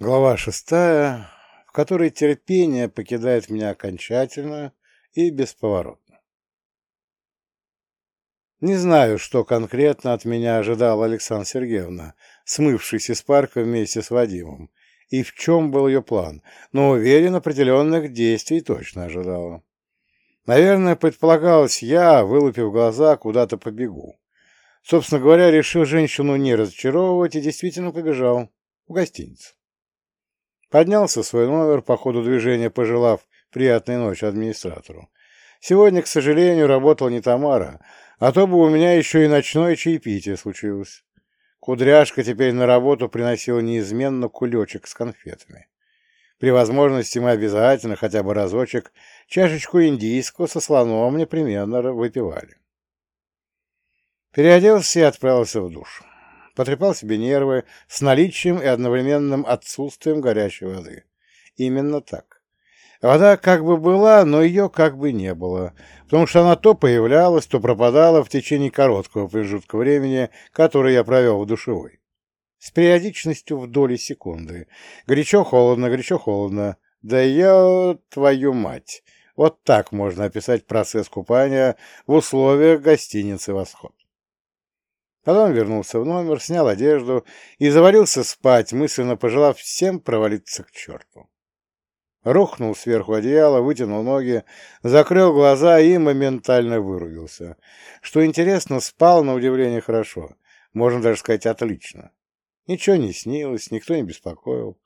Глава шестая, в которой терпение покидает меня окончательно и бесповоротно. Не знаю, что конкретно от меня ожидала Александра Сергеевна, смывшись из парка вместе с Вадимом, и в чем был ее план, но уверен, определенных действий точно ожидала. Наверное, предполагалось, я, вылупив глаза, куда-то побегу. Собственно говоря, решил женщину не разочаровывать и действительно побежал в гостиницу. Поднялся в свой номер, по ходу движения пожелав приятной ночи администратору. Сегодня, к сожалению, работала не Тамара, а то бы у меня еще и ночное чаепитие случилось. Кудряшка теперь на работу приносила неизменно кулечек с конфетами. При возможности мы обязательно, хотя бы разочек, чашечку индийского со слоном непременно выпивали. Переоделся и отправился в душ потрепал себе нервы с наличием и одновременным отсутствием горячей воды. Именно так. Вода как бы была, но ее как бы не было, потому что она то появлялась, то пропадала в течение короткого промежутка времени, который я провел в душевой. С периодичностью в доли секунды. Горячо-холодно, горячо-холодно. Да я твою мать! Вот так можно описать процесс купания в условиях гостиницы «Восход». Потом вернулся в номер, снял одежду и завалился спать, мысленно пожелав всем провалиться к черту. Рухнул сверху одеяла, вытянул ноги, закрыл глаза и моментально вырубился. Что интересно, спал на удивление хорошо, можно даже сказать отлично. Ничего не снилось, никто не беспокоил.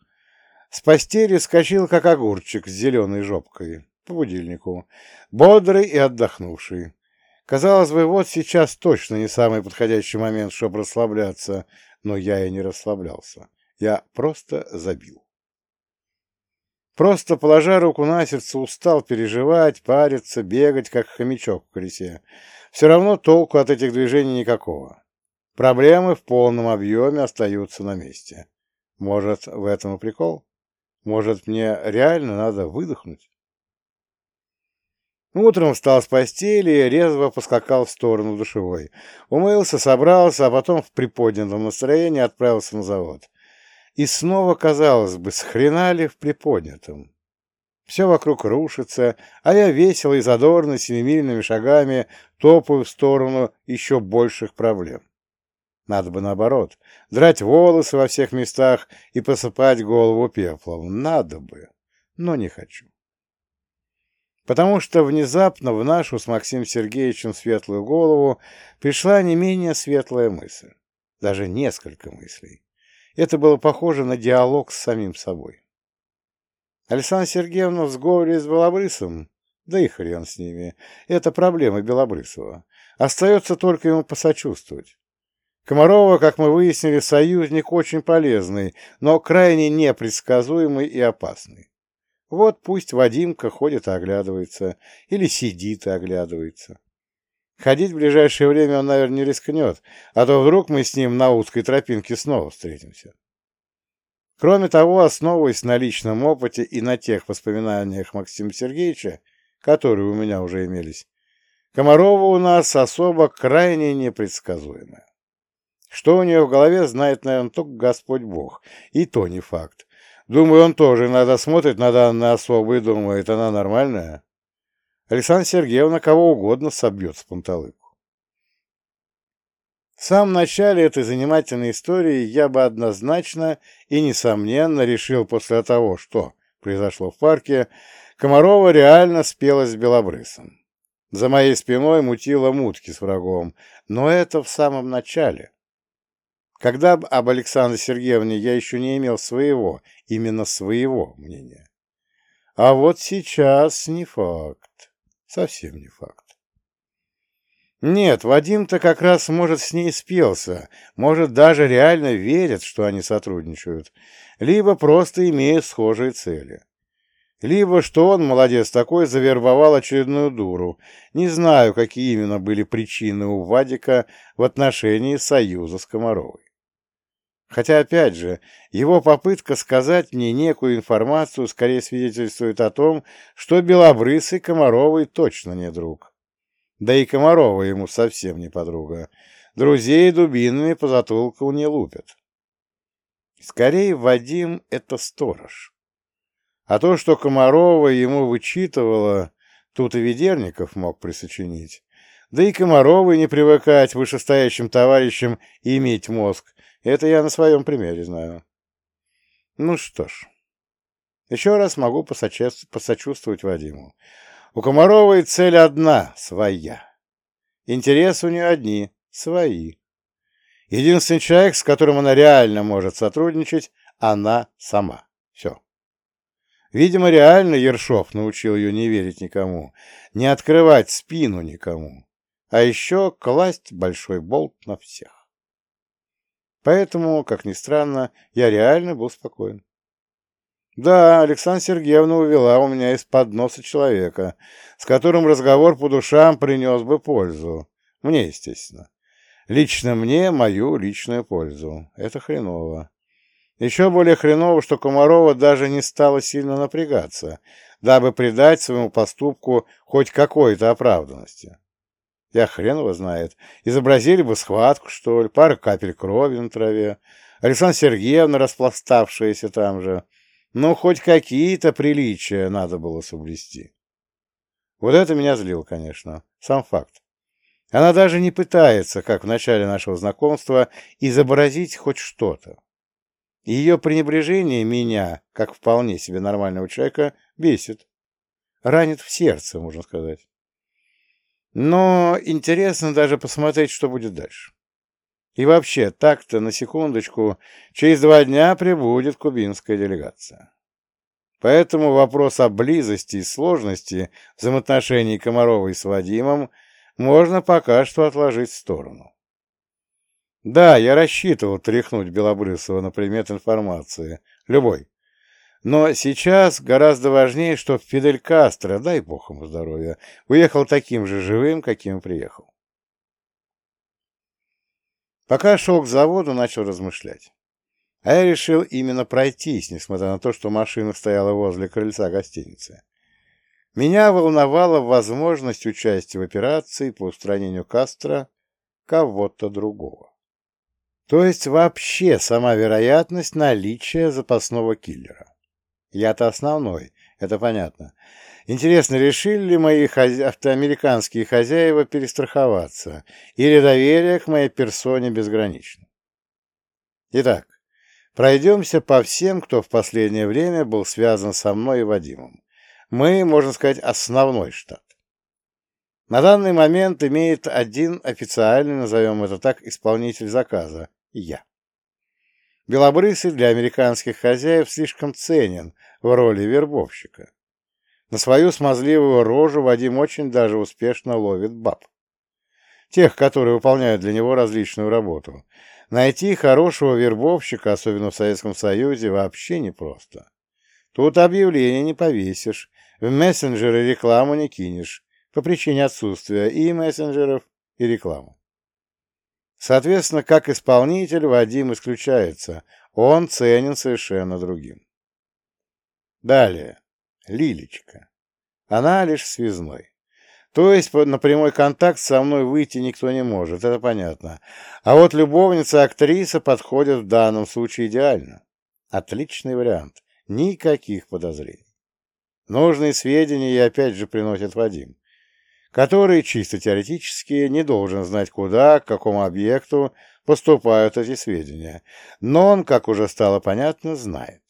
С постели скачил, как огурчик с зеленой жопкой, по будильнику, бодрый и отдохнувший. Казалось бы, вот сейчас точно не самый подходящий момент, чтобы расслабляться, но я и не расслаблялся. Я просто забил. Просто, положа руку на сердце, устал переживать, париться, бегать, как хомячок в колесе. Все равно толку от этих движений никакого. Проблемы в полном объеме остаются на месте. Может, в этом и прикол? Может, мне реально надо выдохнуть? Утром встал с постели и резво поскакал в сторону душевой. Умылся, собрался, а потом в приподнятом настроении отправился на завод. И снова, казалось бы, схрена в приподнятом? Все вокруг рушится, а я весело и задорно семимильными шагами топаю в сторону еще больших проблем. Надо бы наоборот, драть волосы во всех местах и посыпать голову пеплом. Надо бы, но не хочу потому что внезапно в нашу с Максимом Сергеевичем светлую голову пришла не менее светлая мысль, даже несколько мыслей. Это было похоже на диалог с самим собой. Александра Сергеевна в сговоре с Белобрысом, да и хрен с ними, это проблема Белобрысова. Остается только ему посочувствовать. Комарова, как мы выяснили, союзник очень полезный, но крайне непредсказуемый и опасный. Вот пусть Вадимка ходит и оглядывается, или сидит и оглядывается. Ходить в ближайшее время он, наверное, не рискнет, а то вдруг мы с ним на узкой тропинке снова встретимся. Кроме того, основываясь на личном опыте и на тех воспоминаниях Максима Сергеевича, которые у меня уже имелись, Комарова у нас особо крайне непредсказуемая. Что у нее в голове, знает, наверное, только Господь Бог, и то не факт. Думаю, он тоже иногда смотрит на данную особу и думает, она нормальная. Александра Сергеевна кого угодно собьет с панталыку. В самом начале этой занимательной истории я бы однозначно и несомненно решил после того, что произошло в парке, Комарова реально спелась с Белобрысом. За моей спиной мутила мутки с врагом, но это в самом начале. Когда об Александре Сергеевне я еще не имел своего, именно своего мнения. А вот сейчас не факт. Совсем не факт. Нет, Вадим-то как раз, может, с ней спелся, может, даже реально верит, что они сотрудничают, либо просто имеют схожие цели. Либо что он, молодец такой, завербовал очередную дуру. Не знаю, какие именно были причины у Вадика в отношении союза с Комаровой. Хотя, опять же, его попытка сказать мне некую информацию скорее свидетельствует о том, что Белобрысый Комаровый точно не друг. Да и Комарова ему совсем не подруга. Друзей дубинами по затылку не лупят. Скорее, Вадим — это сторож. А то, что Комарова ему вычитывала, тут и Ведерников мог присочинить. Да и Комаровой не привыкать вышестоящим товарищам иметь мозг. Это я на своем примере знаю. Ну что ж, еще раз могу посочувствовать Вадиму. У Комаровой цель одна — своя. Интересы у нее одни — свои. Единственный человек, с которым она реально может сотрудничать, она сама. Все. Видимо, реально Ершов научил ее не верить никому, не открывать спину никому, а еще класть большой болт на всех. Поэтому, как ни странно, я реально был спокоен. Да, Александра Сергеевна увела у меня из-под носа человека, с которым разговор по душам принес бы пользу. Мне, естественно. Лично мне мою личную пользу. Это хреново. Еще более хреново, что Комарова даже не стала сильно напрягаться, дабы придать своему поступку хоть какой-то оправданности. Я хрен его знает. Изобразили бы схватку, что ли, пара капель крови на траве, Александра Сергеевна, распластавшаяся там же. Ну, хоть какие-то приличия надо было соблюсти. Вот это меня злил, конечно, сам факт. Она даже не пытается, как в начале нашего знакомства, изобразить хоть что-то. Ее пренебрежение меня, как вполне себе нормального человека, бесит. Ранит в сердце, можно сказать. Но интересно даже посмотреть, что будет дальше. И вообще, так-то, на секундочку, через два дня прибудет кубинская делегация. Поэтому вопрос о близости и сложности взаимоотношений Комаровой с Вадимом можно пока что отложить в сторону. Да, я рассчитывал тряхнуть Белобрысова на предмет информации, любой. Но сейчас гораздо важнее, что Фидель Кастро, дай бог ему здоровья, уехал таким же живым, каким приехал. Пока шел к заводу, начал размышлять. А я решил именно пройтись, несмотря на то, что машина стояла возле крыльца гостиницы. Меня волновала возможность участия в операции по устранению Кастро кого-то другого. То есть вообще сама вероятность наличия запасного киллера. Я-то основной, это понятно. Интересно, решили ли мои хозя... автоамериканские хозяева перестраховаться, или доверие к моей персоне безгранично? Итак, пройдемся по всем, кто в последнее время был связан со мной и Вадимом мы, можно сказать, основной штат. На данный момент имеет один официальный, назовем это так, исполнитель заказа – я. Белобрысый для американских хозяев слишком ценен в роли вербовщика. На свою смазливую рожу Вадим очень даже успешно ловит баб. Тех, которые выполняют для него различную работу. Найти хорошего вербовщика, особенно в Советском Союзе, вообще непросто. Тут объявление не повесишь, в мессенджеры рекламу не кинешь по причине отсутствия и мессенджеров, и рекламы. Соответственно, как исполнитель Вадим исключается, он ценен совершенно другим. Далее. Лилечка. Она лишь связной. То есть на прямой контакт со мной выйти никто не может, это понятно. А вот любовница-актриса подходит в данном случае идеально. Отличный вариант. Никаких подозрений. Нужные сведения ей опять же приносит Вадим, который чисто теоретически не должен знать, куда, к какому объекту поступают эти сведения, но он, как уже стало понятно, знает.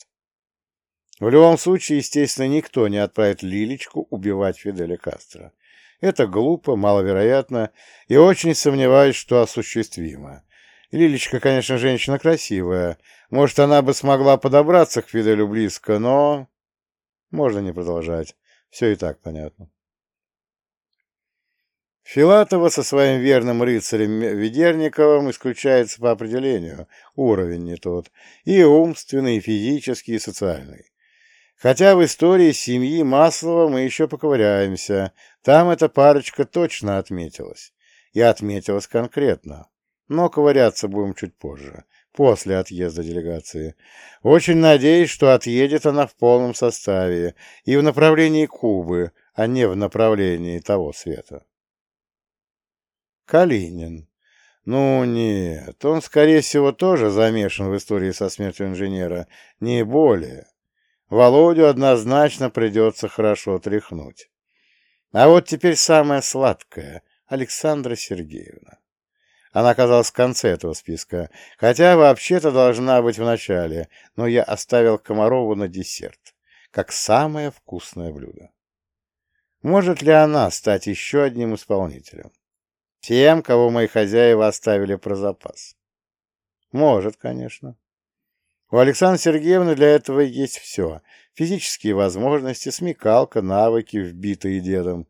В любом случае, естественно, никто не отправит Лилечку убивать Фиделя Кастро. Это глупо, маловероятно и очень сомневаюсь, что осуществимо. Лилечка, конечно, женщина красивая. Может, она бы смогла подобраться к Фиделю близко, но... Можно не продолжать. Все и так понятно. Филатова со своим верным рыцарем Ведерниковым исключается по определению, уровень не тот, и умственный, и физический, и социальный. Хотя в истории семьи Маслова мы еще поковыряемся, там эта парочка точно отметилась. И отметилась конкретно. Но ковыряться будем чуть позже после отъезда делегации. Очень надеюсь, что отъедет она в полном составе и в направлении Кубы, а не в направлении того света. Калинин. Ну, нет, он, скорее всего, тоже замешан в истории со смертью инженера, не более. Володю однозначно придется хорошо тряхнуть. А вот теперь самое сладкое — Александра Сергеевна. Она оказалась в конце этого списка, хотя вообще-то должна быть в начале, но я оставил Комарову на десерт, как самое вкусное блюдо. Может ли она стать еще одним исполнителем? Тем, кого мои хозяева оставили про запас. Может, конечно. У Александры Сергеевны для этого есть все. Физические возможности, смекалка, навыки, вбитые дедом.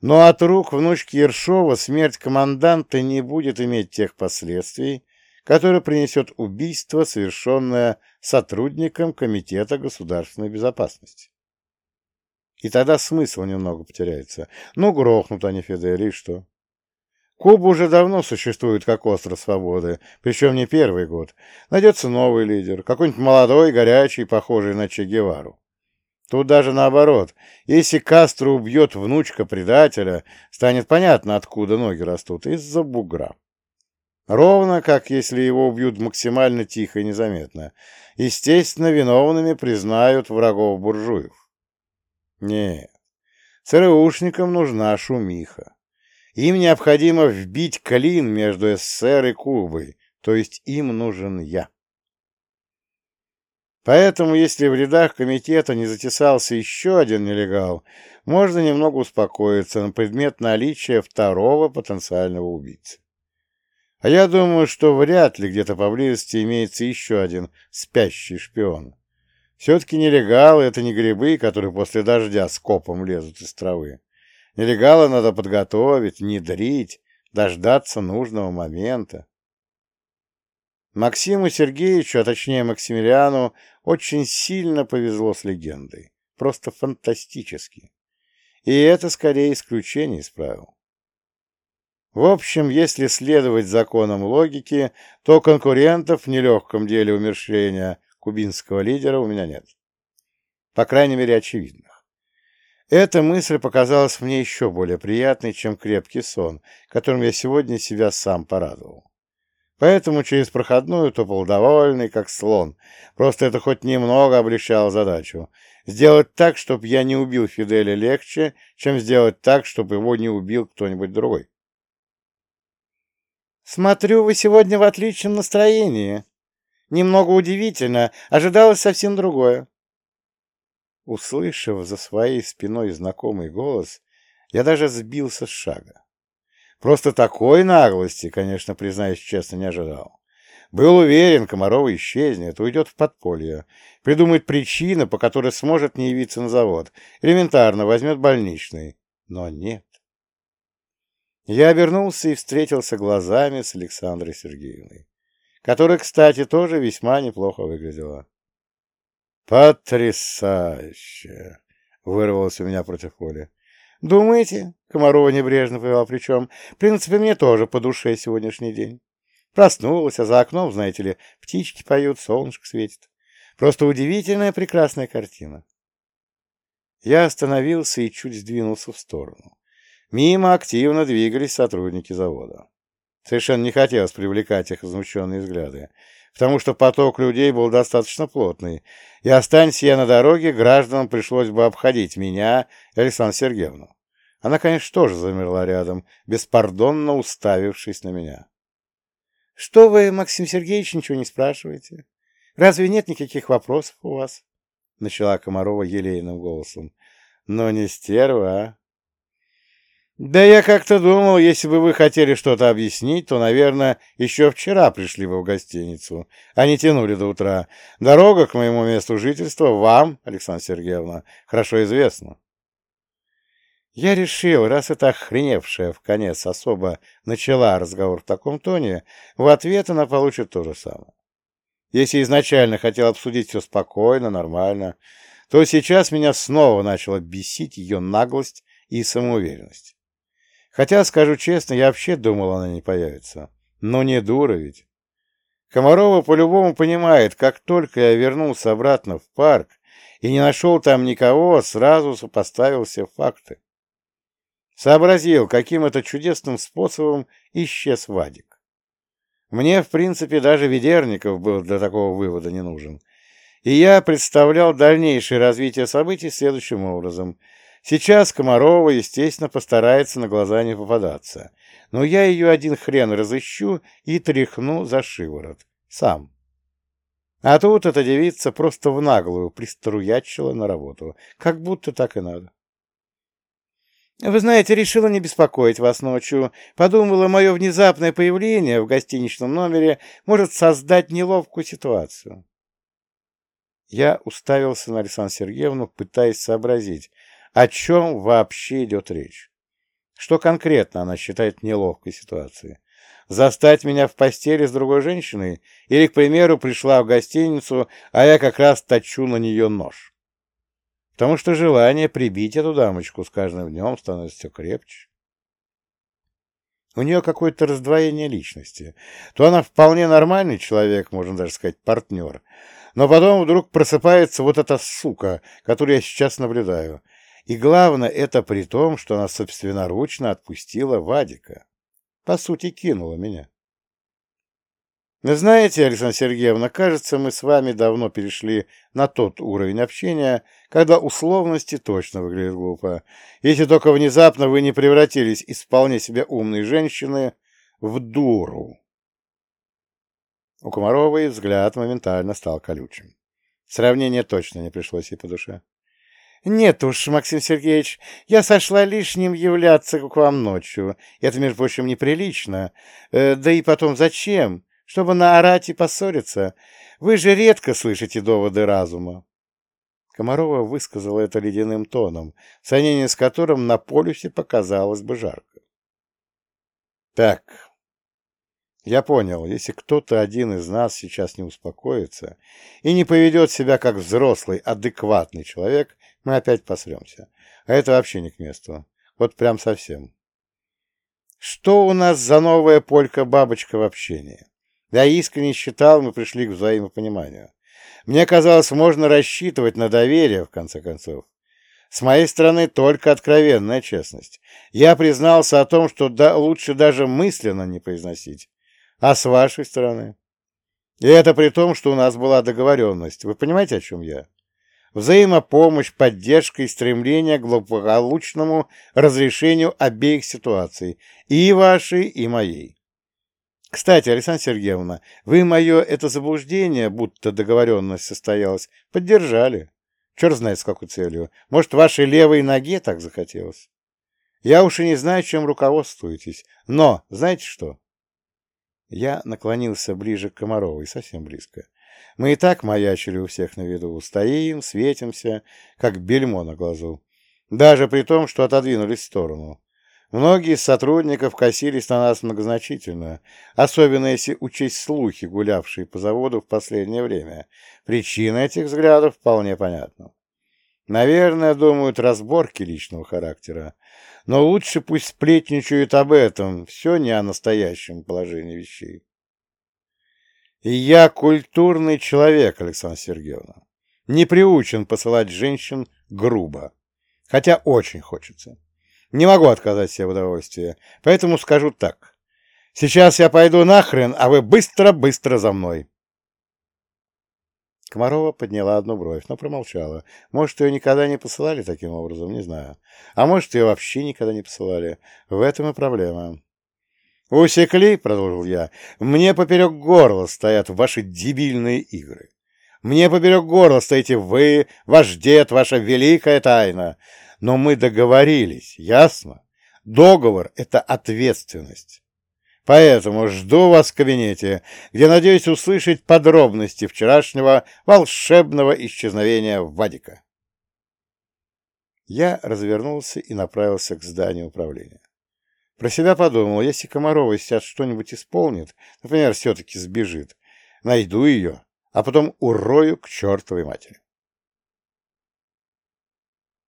Но от рук внучки Ершова смерть команданта не будет иметь тех последствий, которые принесет убийство, совершенное сотрудником Комитета государственной безопасности. И тогда смысл немного потеряется. Ну, грохнут они Фидели, и что? Куба уже давно существует как остров свободы, причем не первый год. Найдется новый лидер, какой-нибудь молодой, горячий, похожий на Че Гевару. Тут даже наоборот. Если Кастро убьет внучка предателя, станет понятно, откуда ноги растут. Из-за бугра. Ровно как если его убьют максимально тихо и незаметно. Естественно, виновными признают врагов буржуев. Нет, ЦРУшникам нужна шумиха. Им необходимо вбить клин между СССР и Кубой, то есть им нужен я. Поэтому, если в рядах комитета не затесался еще один нелегал, можно немного успокоиться на предмет наличия второго потенциального убийцы. А я думаю, что вряд ли где-то поблизости имеется еще один спящий шпион. Все-таки нелегалы — это не грибы, которые после дождя скопом лезут из травы. Нелегала надо подготовить, внедрить, дождаться нужного момента. Максиму Сергеевичу, а точнее Максимилиану, очень сильно повезло с легендой. Просто фантастически. И это скорее исключение из правил. В общем, если следовать законам логики, то конкурентов в нелегком деле умерщвления кубинского лидера у меня нет. По крайней мере, очевидно. Эта мысль показалась мне еще более приятной, чем крепкий сон, которым я сегодня себя сам порадовал. Поэтому через проходную топал довольный, как слон. Просто это хоть немного облегчало задачу. Сделать так, чтобы я не убил Фиделя легче, чем сделать так, чтобы его не убил кто-нибудь другой. «Смотрю, вы сегодня в отличном настроении. Немного удивительно, ожидалось совсем другое. Услышав за своей спиной знакомый голос, я даже сбился с шага. Просто такой наглости, конечно, признаюсь честно, не ожидал. Был уверен, Комарова исчезнет, уйдет в подполье, придумает причину, по которой сможет не явиться на завод, элементарно возьмет больничный. Но нет. Я обернулся и встретился глазами с Александрой Сергеевной, которая, кстати, тоже весьма неплохо выглядела. «Потрясающе!» — вырвалось у меня против воли. «Думаете?» — Комарова небрежно повела плечом. «В принципе, мне тоже по душе сегодняшний день. Проснулась, а за окном, знаете ли, птички поют, солнышко светит. Просто удивительная прекрасная картина». Я остановился и чуть сдвинулся в сторону. Мимо активно двигались сотрудники завода. Совершенно не хотелось привлекать их возмущенные взгляды потому что поток людей был достаточно плотный, и останься я на дороге, гражданам пришлось бы обходить меня и Александру Сергеевну. Она, конечно, тоже замерла рядом, беспардонно уставившись на меня. — Что вы, Максим Сергеевич, ничего не спрашиваете? Разве нет никаких вопросов у вас? — начала Комарова елейным голосом. — Но не стерва, а? «Да я как-то думал, если бы вы хотели что-то объяснить, то, наверное, еще вчера пришли бы в гостиницу, а не тянули до утра. Дорога к моему месту жительства вам, Александра Сергеевна, хорошо известна». Я решил, раз эта охреневшая в конец особо начала разговор в таком тоне, в ответ она получит то же самое. Если изначально хотел обсудить все спокойно, нормально, то сейчас меня снова начала бесить ее наглость и самоуверенность. Хотя, скажу честно, я вообще думал, она не появится. Но не дура ведь. Комарова по-любому понимает, как только я вернулся обратно в парк и не нашел там никого, сразу сопоставил все факты. Сообразил, каким это чудесным способом исчез Вадик. Мне, в принципе, даже Ведерников был для такого вывода не нужен. И я представлял дальнейшее развитие событий следующим образом. Сейчас Комарова, естественно, постарается на глаза не попадаться. Но я ее один хрен разыщу и тряхну за шиворот. Сам. А тут эта девица просто в наглую приструячила на работу. Как будто так и надо. Вы знаете, решила не беспокоить вас ночью. Подумала, мое внезапное появление в гостиничном номере может создать неловкую ситуацию. Я уставился на Александру Сергеевну, пытаясь сообразить, о чем вообще идет речь. Что конкретно она считает неловкой ситуацией? Застать меня в постели с другой женщиной? Или, к примеру, пришла в гостиницу, а я как раз точу на нее нож? Потому что желание прибить эту дамочку с каждым днем становится все крепче. У нее какое-то раздвоение личности. То она вполне нормальный человек, можно даже сказать, партнер, но потом вдруг просыпается вот эта сука, которую я сейчас наблюдаю. И главное, это при том, что она собственноручно отпустила Вадика. По сути, кинула меня. Вы знаете, Александра Сергеевна, кажется, мы с вами давно перешли на тот уровень общения, когда условности точно выглядят глупо, если только внезапно вы не превратились из вполне себе умной женщины в дуру. У Комаровой взгляд моментально стал колючим. Сравнение точно не пришлось ей по душе. «Нет уж, Максим Сергеевич, я сошла лишним являться к вам ночью. Это, между прочим, неприлично. Э, да и потом зачем? Чтобы наорать и поссориться. Вы же редко слышите доводы разума». Комарова высказала это ледяным тоном, сравнение с которым на полюсе показалось бы жарко. «Так, я понял, если кто-то один из нас сейчас не успокоится и не поведет себя как взрослый, адекватный человек, мы опять посремся. А это вообще не к месту. Вот прям совсем. Что у нас за новая полька-бабочка в общении? Я искренне считал, мы пришли к взаимопониманию. Мне казалось, можно рассчитывать на доверие, в конце концов. С моей стороны только откровенная честность. Я признался о том, что да, лучше даже мысленно не произносить. А с вашей стороны? И это при том, что у нас была договоренность. Вы понимаете, о чем я? Взаимопомощь, поддержка и стремление к благополучному разрешению обеих ситуаций, и вашей, и моей. Кстати, Александра Сергеевна, вы мое это заблуждение, будто договоренность состоялась, поддержали. Черт знает, с какой целью. Может, вашей левой ноге так захотелось? Я уж и не знаю, чем руководствуетесь. Но, знаете что? Я наклонился ближе к Комаровой, совсем близко. Мы и так маячили у всех на виду, стоим, светимся, как бельмо на глазу. Даже при том, что отодвинулись в сторону. Многие из сотрудников косились на нас многозначительно, особенно если учесть слухи, гулявшие по заводу в последнее время. Причина этих взглядов вполне понятна. Наверное, думают разборки личного характера. Но лучше пусть сплетничают об этом, все не о настоящем положении вещей. Я культурный человек, Александра Сергеевна. Не приучен посылать женщин грубо. Хотя очень хочется. Не могу отказать себе в удовольствии, поэтому скажу так. Сейчас я пойду нахрен, а вы быстро-быстро за мной. Комарова подняла одну бровь, но промолчала. Может, ее никогда не посылали таким образом, не знаю. А может, ее вообще никогда не посылали. В этом и проблема. «Усекли?» — продолжил я. «Мне поперек горла стоят ваши дебильные игры. Мне поперек горла стоите вы, ваш дед, ваша великая тайна. Но мы договорились, ясно? Договор — это ответственность. Поэтому жду вас в кабинете, где надеюсь услышать подробности вчерашнего волшебного исчезновения Вадика. Я развернулся и направился к зданию управления. Про себя подумал, если Комарова сейчас что-нибудь исполнит, например, все-таки сбежит, найду ее, а потом урою к чертовой матери.